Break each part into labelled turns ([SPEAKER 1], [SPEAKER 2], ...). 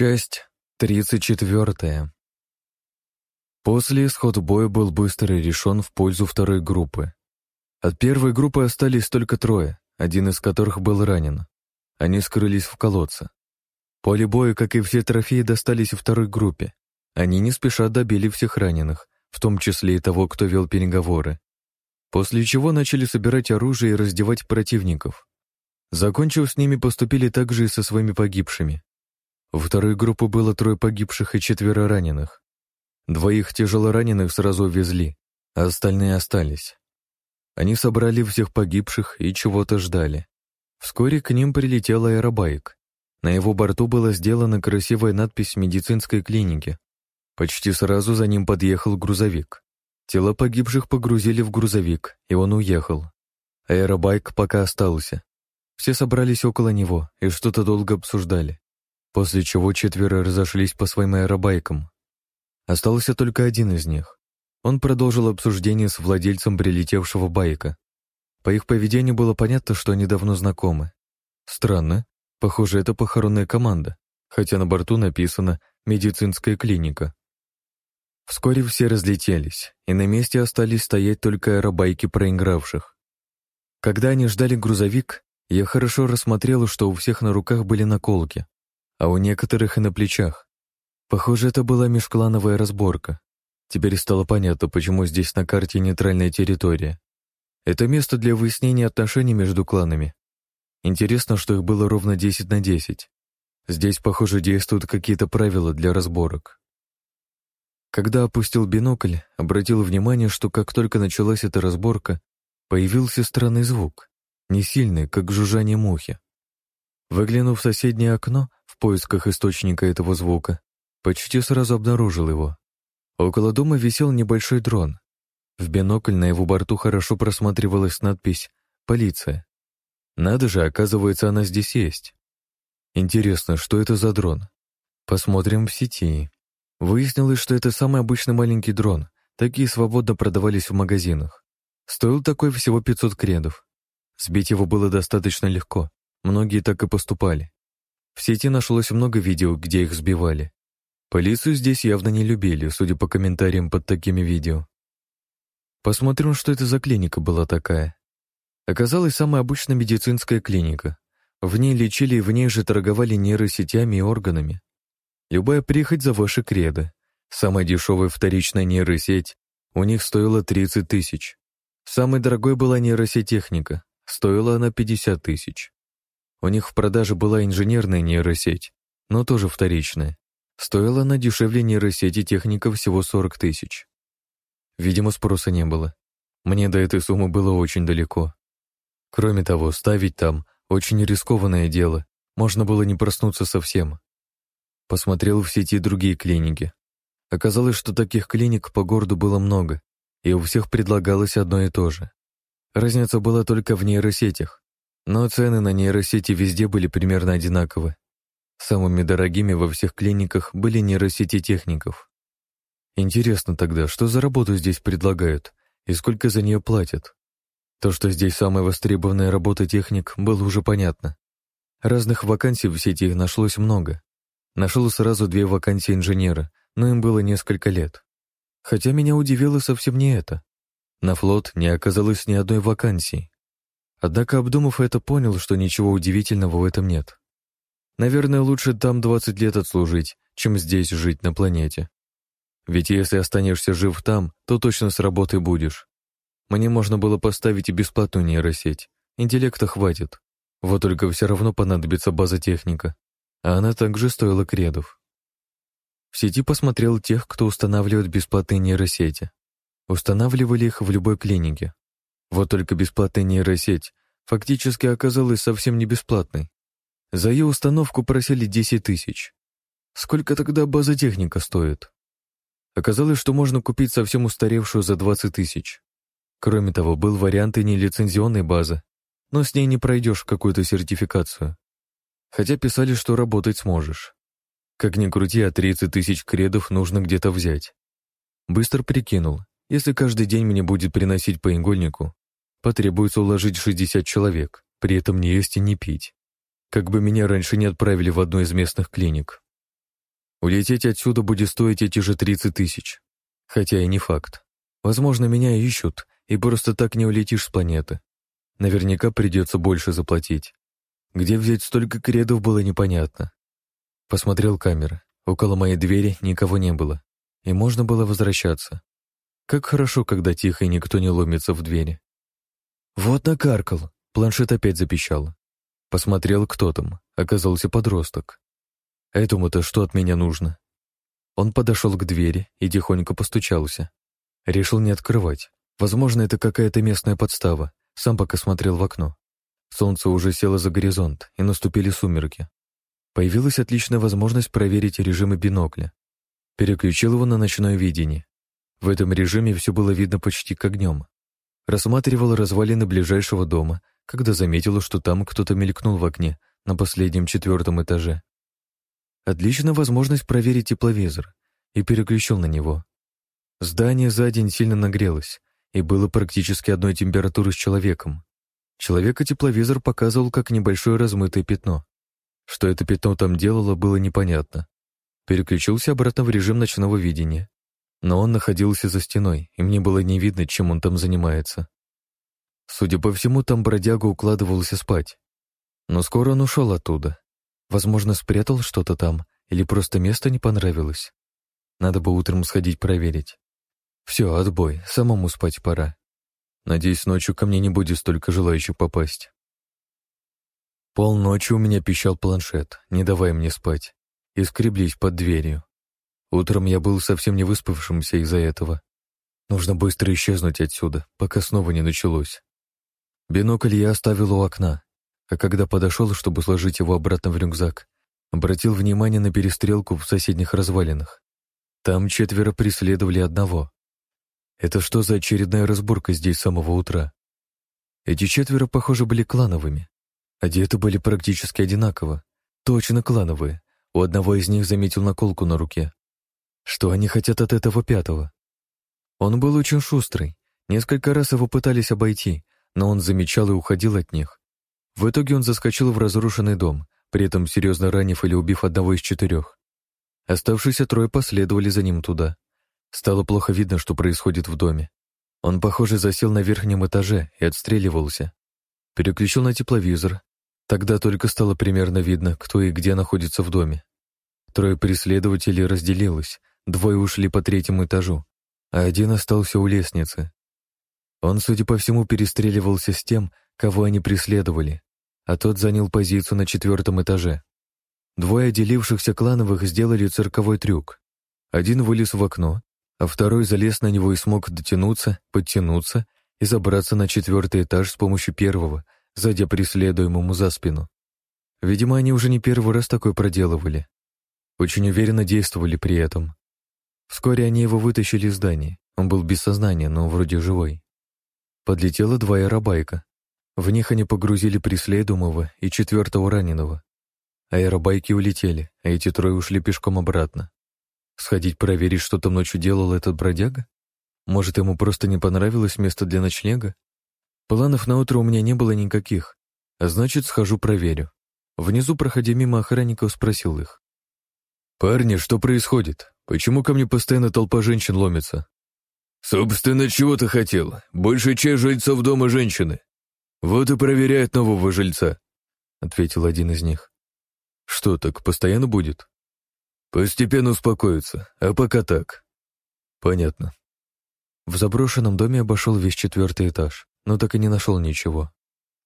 [SPEAKER 1] Часть тридцать четвертая. После исход боя был быстро решен в пользу второй группы. От первой группы остались только трое, один из которых был ранен. Они скрылись в колодце. Поле боя, как и все трофеи, достались второй группе. Они не спеша добили всех раненых, в том числе и того, кто вел переговоры. После чего начали собирать оружие и раздевать противников. Закончив с ними, поступили также и со своими погибшими. В второй группу было трое погибших и четверо раненых. Двоих тяжело раненых сразу увезли, а остальные остались. Они собрали всех погибших и чего-то ждали. Вскоре к ним прилетел аэробайк. На его борту была сделана красивая надпись медицинской клиники. Почти сразу за ним подъехал грузовик. Тела погибших погрузили в грузовик, и он уехал. Аэробайк пока остался. Все собрались около него и что-то долго обсуждали после чего четверо разошлись по своим аэробайкам. Остался только один из них. Он продолжил обсуждение с владельцем прилетевшего байка. По их поведению было понятно, что они давно знакомы. Странно, похоже, это похоронная команда, хотя на борту написано «медицинская клиника». Вскоре все разлетелись, и на месте остались стоять только аэробайки проигравших. Когда они ждали грузовик, я хорошо рассмотрела, что у всех на руках были наколки, а у некоторых и на плечах. Похоже, это была межклановая разборка. Теперь стало понятно, почему здесь на карте нейтральная территория. Это место для выяснения отношений между кланами. Интересно, что их было ровно 10 на 10. Здесь, похоже, действуют какие-то правила для разборок. Когда опустил бинокль, обратил внимание, что как только началась эта разборка, появился странный звук, не сильный, как жужжание мухи. Выглянув в соседнее окно, в поисках источника этого звука, почти сразу обнаружил его. Около дома висел небольшой дрон. В бинокль на его борту хорошо просматривалась надпись «Полиция». Надо же, оказывается, она здесь есть. Интересно, что это за дрон? Посмотрим в сети. Выяснилось, что это самый обычный маленький дрон. Такие свободно продавались в магазинах. Стоил такой всего 500 кредов. Сбить его было достаточно легко. Многие так и поступали. В сети нашлось много видео, где их сбивали. Полицию здесь явно не любили, судя по комментариям под такими видео. Посмотрим, что это за клиника была такая. Оказалась самая обычная медицинская клиника. В ней лечили и в ней же торговали нейросетями и органами. Любая прихоть за ваши кредо. Самая дешевая вторичная нейросеть у них стоила 30 тысяч. Самой дорогой была нейросетехника. Стоила она 50 тысяч. У них в продаже была инженерная нейросеть, но тоже вторичная. Стоила она дешевле нейросети техника всего 40 тысяч. Видимо, спроса не было. Мне до этой суммы было очень далеко. Кроме того, ставить там очень рискованное дело, можно было не проснуться совсем. Посмотрел в сети другие клиники. Оказалось, что таких клиник по городу было много, и у всех предлагалось одно и то же. Разница была только в нейросетях. Но цены на нейросети везде были примерно одинаковы. Самыми дорогими во всех клиниках были нейросети техников. Интересно тогда, что за работу здесь предлагают и сколько за нее платят? То, что здесь самая востребованная работа техник, было уже понятно. Разных вакансий в сети нашлось много. Нашел сразу две вакансии инженера, но им было несколько лет. Хотя меня удивило совсем не это. На флот не оказалось ни одной вакансии. Однако, обдумав это, понял, что ничего удивительного в этом нет. Наверное, лучше там 20 лет отслужить, чем здесь жить на планете. Ведь если останешься жив там, то точно с работы будешь. Мне можно было поставить и бесплатную нейросеть. Интеллекта хватит. Вот только все равно понадобится база техника. А она также стоила кредов. В сети посмотрел тех, кто устанавливает бесплатные нейросети. Устанавливали их в любой клинике. Вот только бесплатная нейросеть фактически оказалась совсем не бесплатной. За ее установку просили 10 тысяч. Сколько тогда база техника стоит? Оказалось, что можно купить совсем устаревшую за 20 тысяч. Кроме того, был вариант и нелицензионной базы, но с ней не пройдешь какую-то сертификацию. Хотя писали, что работать сможешь. Как ни крути, а 30 тысяч кредов нужно где-то взять. Быстро прикинул, если каждый день мне будет приносить по игольнику, Потребуется уложить 60 человек, при этом не есть и не пить. Как бы меня раньше не отправили в одну из местных клиник. Улететь отсюда будет стоить эти же 30 тысяч. Хотя и не факт. Возможно, меня ищут, и просто так не улетишь с планеты. Наверняка придется больше заплатить. Где взять столько кредов было непонятно. Посмотрел камеры. Около моей двери никого не было, и можно было возвращаться. Как хорошо, когда тихо и никто не ломится в двери. Вот накаркал. Планшет опять запищал. Посмотрел, кто там. Оказался подросток. Этому-то что от меня нужно? Он подошел к двери и тихонько постучался. Решил не открывать. Возможно, это какая-то местная подстава. Сам пока смотрел в окно. Солнце уже село за горизонт, и наступили сумерки. Появилась отличная возможность проверить режимы бинокля. Переключил его на ночное видение. В этом режиме все было видно почти как днем. Рассматривал развалины ближайшего дома, когда заметил, что там кто-то мелькнул в окне на последнем четвертом этаже. Отличная возможность проверить тепловизор, и переключил на него. Здание за день сильно нагрелось, и было практически одной температуры с человеком. Человека тепловизор показывал как небольшое размытое пятно. Что это пятно там делало, было непонятно. Переключился обратно в режим ночного видения. Но он находился за стеной, и мне было не видно, чем он там занимается. Судя по всему, там бродяга укладывался спать. Но скоро он ушел оттуда. Возможно, спрятал что-то там, или просто место не понравилось. Надо бы утром сходить проверить. Все, отбой, самому спать пора. Надеюсь, ночью ко мне не будет столько желающих попасть. Полночи у меня пищал планшет, не давая мне спать, и скреблись под дверью. Утром я был совсем не выспавшимся из-за этого. Нужно быстро исчезнуть отсюда, пока снова не началось. Бинокль я оставил у окна, а когда подошел, чтобы сложить его обратно в рюкзак, обратил внимание на перестрелку в соседних развалинах. Там четверо преследовали одного. Это что за очередная разборка здесь с самого утра? Эти четверо, похоже, были клановыми. Одеты были практически одинаково. Точно клановые. У одного из них заметил наколку на руке. Что они хотят от этого пятого? Он был очень шустрый. Несколько раз его пытались обойти, но он замечал и уходил от них. В итоге он заскочил в разрушенный дом, при этом серьезно ранив или убив одного из четырех. Оставшиеся трое последовали за ним туда. Стало плохо видно, что происходит в доме. Он, похоже, засел на верхнем этаже и отстреливался. Переключил на тепловизор, Тогда только стало примерно видно, кто и где находится в доме. Трое преследователей разделилось, двое ушли по третьему этажу, а один остался у лестницы. Он, судя по всему, перестреливался с тем, кого они преследовали, а тот занял позицию на четвертом этаже. Двое отделившихся клановых сделали цирковой трюк. Один вылез в окно, а второй залез на него и смог дотянуться, подтянуться и забраться на четвертый этаж с помощью первого — задя преследуемому за спину. Видимо, они уже не первый раз такое проделывали. Очень уверенно действовали при этом. Вскоре они его вытащили из здания. Он был без сознания, но вроде живой. Подлетела два аэробайка. В них они погрузили преследуемого и четвертого раненого. Аэробайки улетели, а эти трое ушли пешком обратно. Сходить проверить, что там ночью делал этот бродяга? Может, ему просто не понравилось место для ночлега? Планов на утро у меня не было никаких, а значит, схожу проверю. Внизу, проходя мимо охранников, спросил их. «Парни, что происходит? Почему ко мне постоянно толпа женщин ломится?» «Собственно, чего ты хотел? Большая часть жильцов дома женщины. Вот и проверяют нового жильца», — ответил один из них. «Что, так постоянно будет?» «Постепенно успокоится, а пока так». «Понятно». В заброшенном доме обошел весь четвертый этаж но так и не нашел ничего.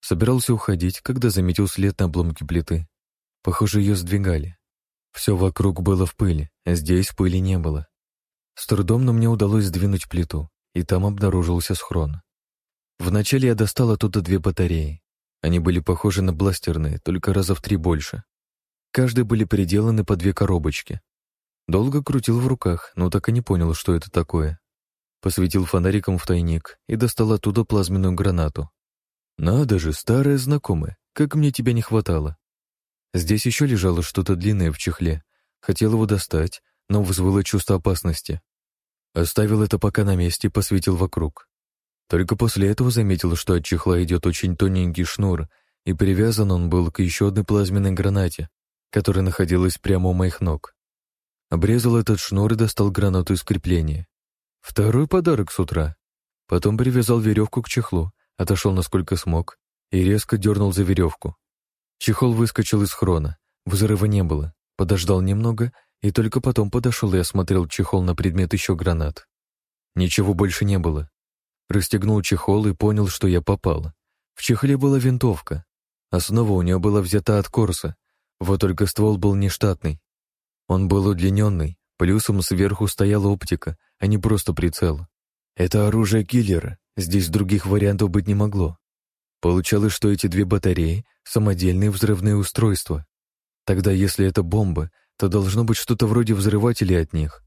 [SPEAKER 1] Собирался уходить, когда заметил след на обломке плиты. Похоже, ее сдвигали. Все вокруг было в пыли, здесь пыли не было. С трудом, но мне удалось сдвинуть плиту, и там обнаружился схрон. Вначале я достал оттуда две батареи. Они были похожи на бластерные, только раза в три больше. Каждой были приделаны по две коробочки. Долго крутил в руках, но так и не понял, что это такое. Посветил фонариком в тайник и достал оттуда плазменную гранату. «Надо же, старая знакомая, как мне тебя не хватало!» Здесь еще лежало что-то длинное в чехле. Хотел его достать, но вызвало чувство опасности. Оставил это пока на месте и посветил вокруг. Только после этого заметил, что от чехла идет очень тоненький шнур, и привязан он был к еще одной плазменной гранате, которая находилась прямо у моих ног. Обрезал этот шнур и достал гранату из крепления. Второй подарок с утра. Потом привязал веревку к чехлу, отошел насколько смог и резко дернул за веревку. Чехол выскочил из хрона. Взрыва не было. Подождал немного и только потом подошел и осмотрел чехол на предмет еще гранат. Ничего больше не было. Расстегнул чехол и понял, что я попал. В чехле была винтовка. Основа у нее была взята от Корса, вот только ствол был нештатный. Он был удлиненный, плюсом сверху стояла оптика, а не просто прицел. Это оружие киллера, здесь других вариантов быть не могло. Получалось, что эти две батареи — самодельные взрывные устройства. Тогда, если это бомба, то должно быть что-то вроде взрывателей от них.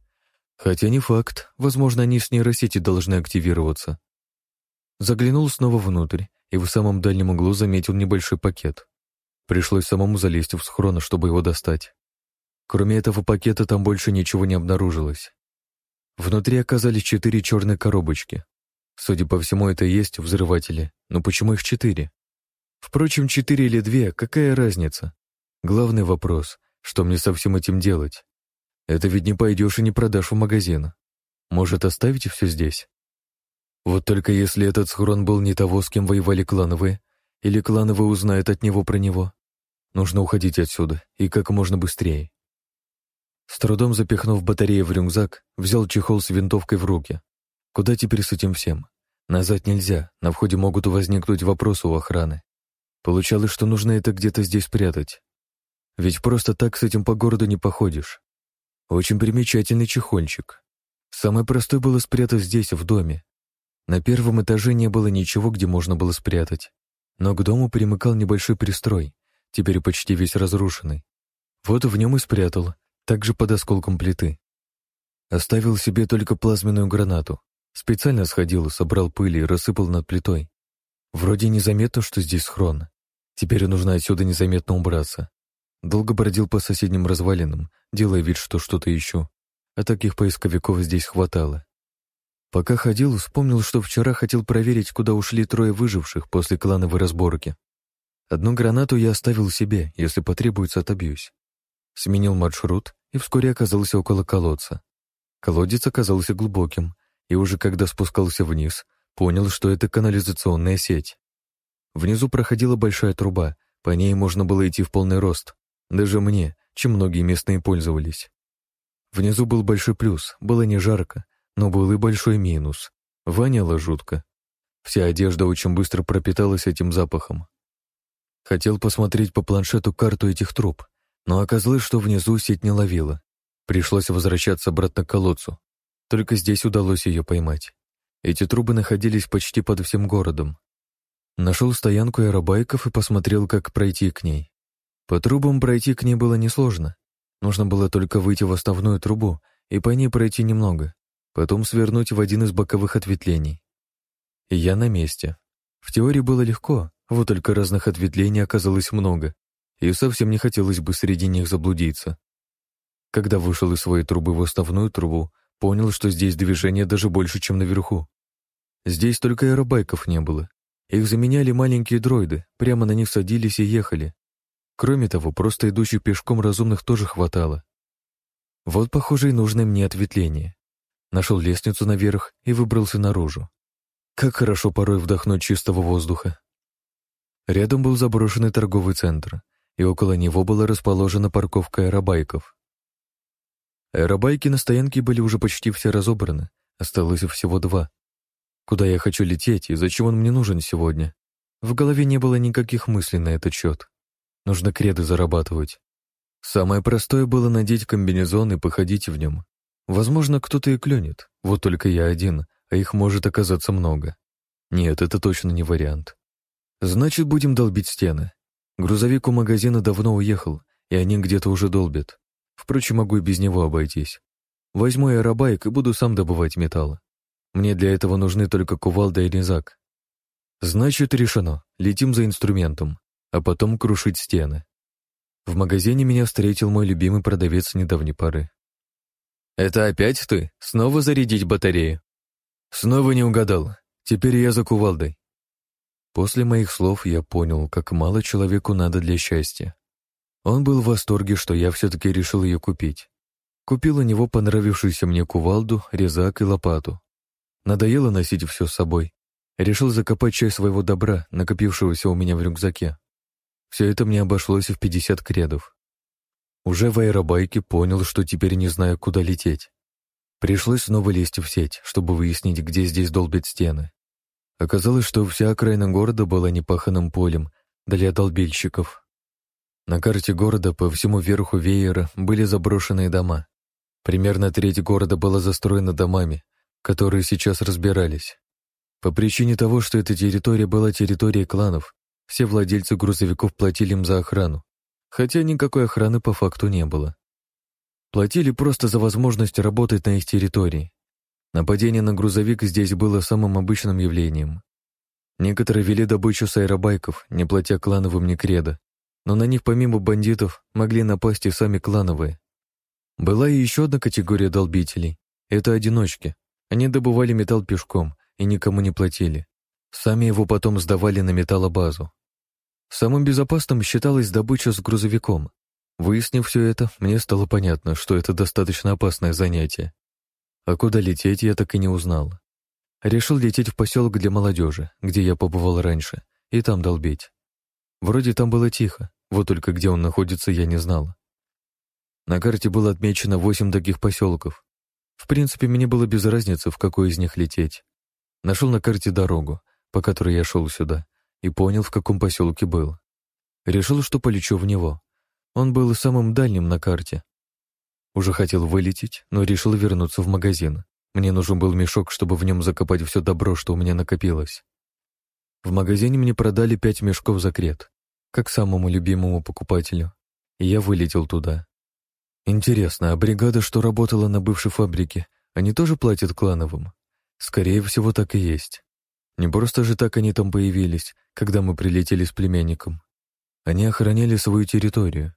[SPEAKER 1] Хотя не факт, возможно, они с нейросети должны активироваться. Заглянул снова внутрь и в самом дальнем углу заметил небольшой пакет. Пришлось самому залезть в схрон, чтобы его достать. Кроме этого пакета там больше ничего не обнаружилось. Внутри оказались четыре черные коробочки. Судя по всему, это и есть взрыватели, но почему их четыре? Впрочем, четыре или две, какая разница? Главный вопрос, что мне со всем этим делать? Это ведь не пойдешь и не продашь в магазин. Может, оставить все здесь? Вот только если этот схрон был не того, с кем воевали клановые, или клановые узнают от него про него, нужно уходить отсюда, и как можно быстрее. С трудом запихнув батарею в рюкзак, взял чехол с винтовкой в руки. Куда теперь с этим всем? Назад нельзя, на входе могут возникнуть вопросы у охраны. Получалось, что нужно это где-то здесь спрятать. Ведь просто так с этим по городу не походишь. Очень примечательный чехольчик. Самое простое было спрятать здесь, в доме, на первом этаже не было ничего, где можно было спрятать. Но к дому примыкал небольшой пристрой, теперь почти весь разрушенный. Вот в нем и спрятал, также под осколком плиты. Оставил себе только плазменную гранату. Специально сходил, собрал пыль и рассыпал над плитой. Вроде незаметно, что здесь схрон. Теперь нужно отсюда незаметно убраться. Долго бродил по соседним развалинам, делая вид, что что-то ищу. А таких поисковиков здесь хватало. Пока ходил, вспомнил, что вчера хотел проверить, куда ушли трое выживших после клановой разборки. Одну гранату я оставил себе, если потребуется, отобьюсь. Сменил маршрут и вскоре оказался около колодца. Колодец оказался глубоким, и уже когда спускался вниз, понял, что это канализационная сеть. Внизу проходила большая труба, по ней можно было идти в полный рост, даже мне, чем многие местные пользовались. Внизу был большой плюс, было не жарко, но был и большой минус. Воняло жутко. Вся одежда очень быстро пропиталась этим запахом. Хотел посмотреть по планшету карту этих труб, но оказалось, что внизу сеть не ловила. Пришлось возвращаться обратно к колодцу. Только здесь удалось ее поймать. Эти трубы находились почти под всем городом. Нашел стоянку аэробайков и посмотрел, как пройти к ней. По трубам пройти к ней было несложно. Нужно было только выйти в основную трубу и по ней пройти немного потом свернуть в один из боковых ответвлений. И я на месте. В теории было легко, вот только разных ответвлений оказалось много, и совсем не хотелось бы среди них заблудиться. Когда вышел из своей трубы в основную трубу, понял, что здесь движение даже больше, чем наверху. Здесь только аэробайков не было. Их заменяли маленькие дроиды, прямо на них садились и ехали. Кроме того, просто идущих пешком разумных тоже хватало. Вот, похоже, и нужное мне ответвление нашел лестницу наверх и выбрался наружу. Как хорошо порой вдохнуть чистого воздуха. Рядом был заброшенный торговый центр, и около него была расположена парковка аэробайков. Аэробайки на стоянке были уже почти все разобраны, осталось всего два. Куда я хочу лететь и зачем он мне нужен сегодня? В голове не было никаких мыслей на этот счет. Нужно креды зарабатывать. Самое простое было надеть комбинезон и походить в нем. Возможно, кто-то и клюнет, вот только я один, а их может оказаться много. Нет, это точно не вариант. Значит, будем долбить стены. Грузовик у магазина давно уехал, и они где-то уже долбят. Впрочем, могу и без него обойтись. Возьму аэробайк и буду сам добывать металл. Мне для этого нужны только кувалда и резак. Значит, решено. Летим за инструментом, а потом крушить стены. В магазине меня встретил мой любимый продавец недавней поры. «Это опять ты? Снова зарядить батарею?» «Снова не угадал. Теперь я за кувалдой». После моих слов я понял, как мало человеку надо для счастья. Он был в восторге, что я все-таки решил ее купить. Купил у него понравившуюся мне кувалду, резак и лопату. Надоело носить все с собой. Решил закопать часть своего добра, накопившегося у меня в рюкзаке. Все это мне обошлось в 50 кредов. Уже в аэробайке понял, что теперь не знаю, куда лететь. Пришлось снова лезть в сеть, чтобы выяснить, где здесь долбят стены. Оказалось, что вся окраина города была непаханным полем для долбильщиков. На карте города по всему верху веера были заброшенные дома. Примерно треть города была застроена домами, которые сейчас разбирались. По причине того, что эта территория была территорией кланов, все владельцы грузовиков платили им за охрану, хотя никакой охраны по факту не было. Платили просто за возможность работать на их территории. Нападение на грузовик здесь было самым обычным явлением. Некоторые вели добычу с аэробайков, не платя клановым ни кредо, но на них помимо бандитов могли напасть и сами клановые. Была и еще одна категория долбителей — это одиночки. Они добывали металл пешком и никому не платили. Сами его потом сдавали на металлобазу. Самым безопасным считалась добыча с грузовиком. Выяснив все это, мне стало понятно, что это достаточно опасное занятие. А куда лететь, я так и не узнал. Решил лететь в поселок для молодежи, где я побывал раньше, и там долбить. Вроде там было тихо, вот только где он находится, я не знал. На карте было отмечено восемь таких поселков. В принципе, мне было без разницы, в какой из них лететь. Нашел на карте дорогу, по которой я шел сюда, и понял, в каком поселке был. Решил, что полечу в него. Он был самым дальним на карте. Уже хотел вылететь, но решил вернуться в магазин. Мне нужен был мешок, чтобы в нем закопать все добро, что у меня накопилось. В магазине мне продали пять мешков за крет, как самому любимому покупателю, и я вылетел туда. Интересно, а бригада, что работала на бывшей фабрике, они тоже платят клановым? Скорее всего, так и есть. Не просто же так они там появились, когда мы прилетели с племянником. Они охраняли свою территорию.